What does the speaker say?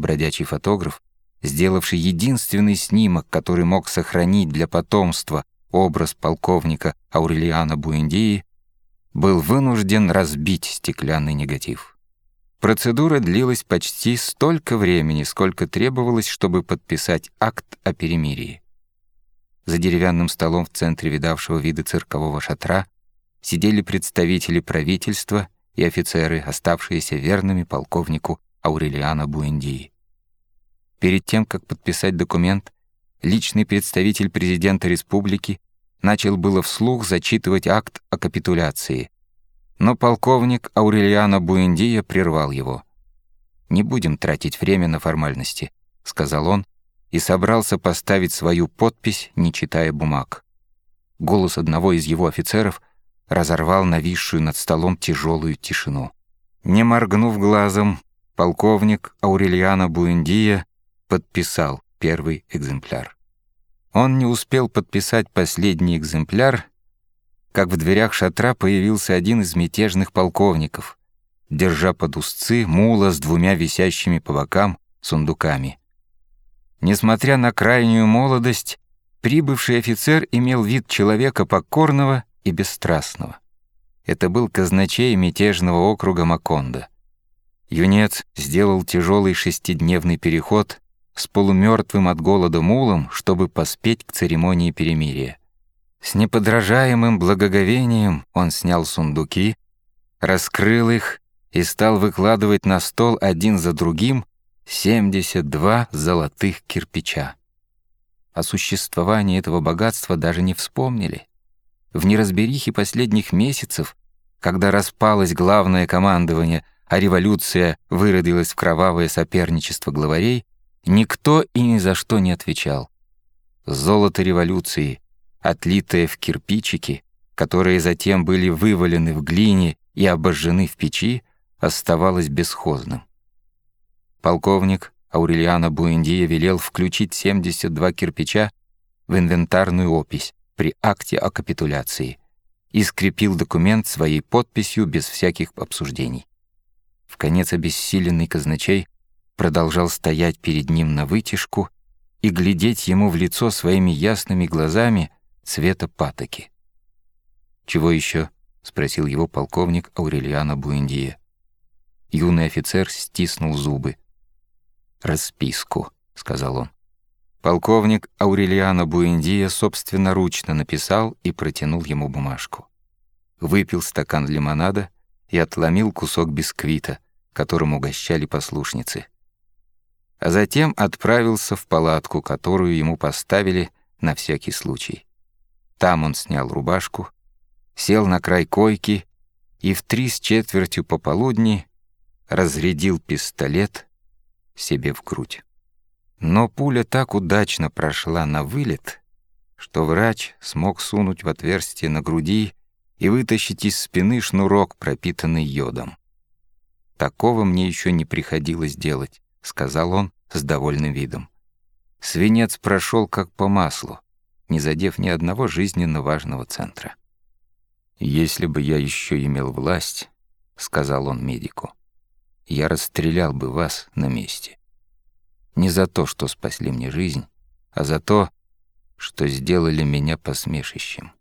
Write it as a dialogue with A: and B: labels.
A: бродячий фотограф, сделавший единственный снимок, который мог сохранить для потомства образ полковника Аурелиана Буэндии, был вынужден разбить стеклянный негатив. Процедура длилась почти столько времени, сколько требовалось, чтобы подписать акт о перемирии. За деревянным столом в центре видавшего виды циркового шатра сидели представители правительства и офицеры, оставшиеся верными полковнику Аурелиана Буэндии. Перед тем, как подписать документ, личный представитель президента республики начал было вслух зачитывать акт о капитуляции, но полковник Аурелиана Буэндия прервал его. «Не будем тратить время на формальности», — сказал он, и собрался поставить свою подпись, не читая бумаг. Голос одного из его офицеров разорвал нависшую над столом тяжелую тишину. Не моргнув глазом, полковник Аурельяно Буэндия подписал первый экземпляр. Он не успел подписать последний экземпляр, как в дверях шатра появился один из мятежных полковников, держа под узцы мула с двумя висящими по бокам сундуками. Несмотря на крайнюю молодость, прибывший офицер имел вид человека покорного и бесстрастного. Это был казначей мятежного округа Макондо. Юнец сделал тяжелый шестидневный переход с полумертвым от голода мулом, чтобы поспеть к церемонии перемирия. С неподражаемым благоговением он снял сундуки, раскрыл их и стал выкладывать на стол один за другим 72 золотых кирпича. О существовании этого богатства даже не вспомнили. В неразберихе последних месяцев, когда распалось главное командование, а революция выродилась в кровавое соперничество главарей, никто и ни за что не отвечал. Золото революции, отлитое в кирпичики, которые затем были вывалены в глине и обожжены в печи, оставалось бесхозным. Полковник Аурельяно Буэндия велел включить 72 кирпича в инвентарную опись при акте о капитуляции и скрепил документ своей подписью без всяких обсуждений. Конец обессиленный казначей продолжал стоять перед ним на вытяжку и глядеть ему в лицо своими ясными глазами цвета патоки. «Чего еще?» — спросил его полковник Аурельяно Буэндия. Юный офицер стиснул зубы расписку», — сказал он. Полковник Аурелиано Буэндия собственноручно написал и протянул ему бумажку. Выпил стакан лимонада и отломил кусок бисквита, которым угощали послушницы. А затем отправился в палатку, которую ему поставили на всякий случай. Там он снял рубашку, сел на край койки и в три с четвертью пополудни разрядил пистолет себе в грудь. Но пуля так удачно прошла на вылет, что врач смог сунуть в отверстие на груди и вытащить из спины шнурок, пропитанный йодом. «Такого мне еще не приходилось делать», — сказал он с довольным видом. Свинец прошел как по маслу, не задев ни одного жизненно важного центра. «Если бы я еще имел власть», — сказал он медику, — я расстрелял бы вас на месте. Не за то, что спасли мне жизнь, а за то, что сделали меня посмешищем.